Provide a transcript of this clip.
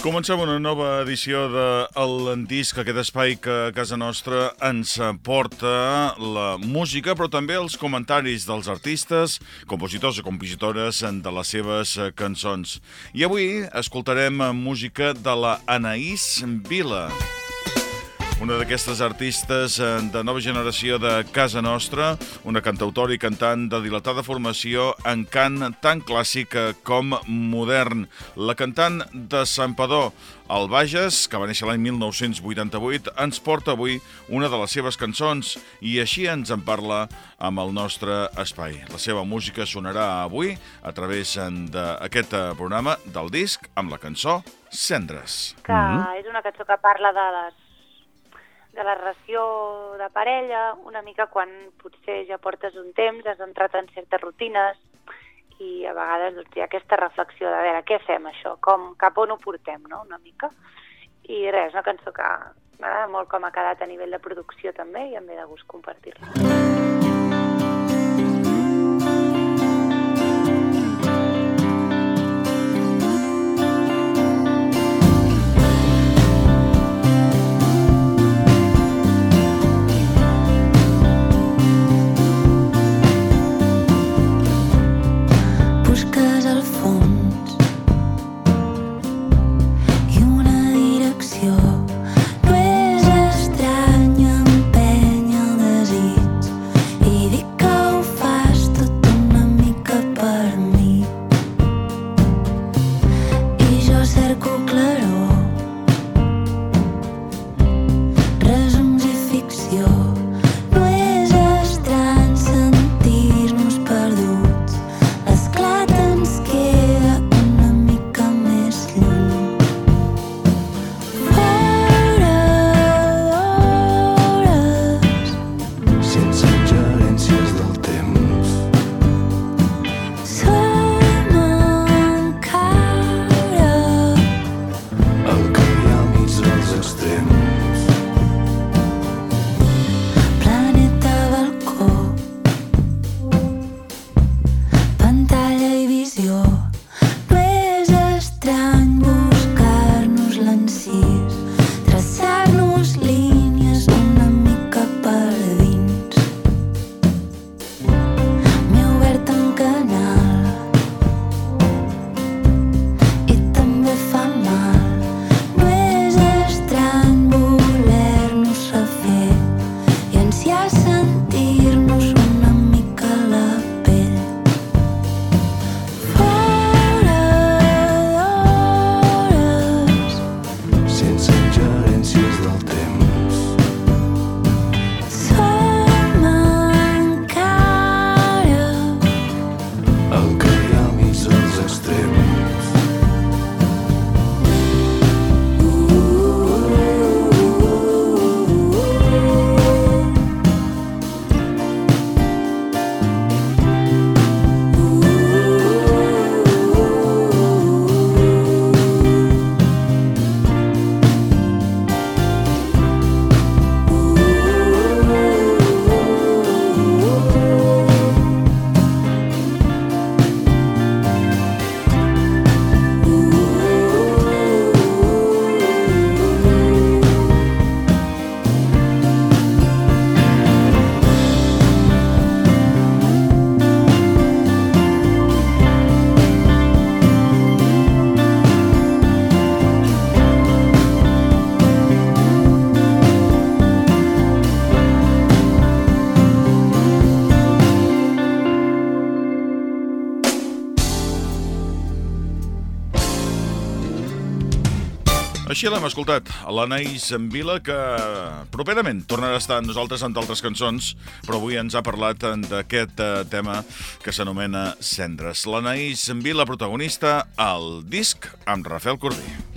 Comencem una nova edició de El Disc, aquest espai que a casa nostra ens porta la música, però també els comentaris dels artistes, compositors i compositores de les seves cançons. I avui escoltarem música de la Anaïs Vila. Una d'aquestes artistes eh, de nova generació de casa nostra, una cantautora i cantant de dilatada formació en cant tant clàssic com modern. La cantant de Padó, el Bages, que va néixer l'any 1988, ens porta avui una de les seves cançons i així ens en parla amb el nostre espai. La seva música sonarà avui a través d'aquest programa del disc amb la cançó Cendres. Que mm -hmm. és una cançó que parla de les de la relació de parella, una mica quan potser ja portes un temps, has entrat en certes rutines i a vegades doncs, hi ha aquesta reflexió de veure què fem això, com, cap on ho portem, no?, una mica. I res, una cançó que m'agrada molt com ha quedat a nivell de producció també i em ve de gust compartir-la. Així l'hem escoltat, l'Anaïs Vila, que properament tornarà a estar amb nosaltres amb altres cançons, però avui ens ha parlat d'aquest eh, tema que s'anomena Cendres. L'Anaïs Vila, protagonista, al disc amb Rafael Corbí.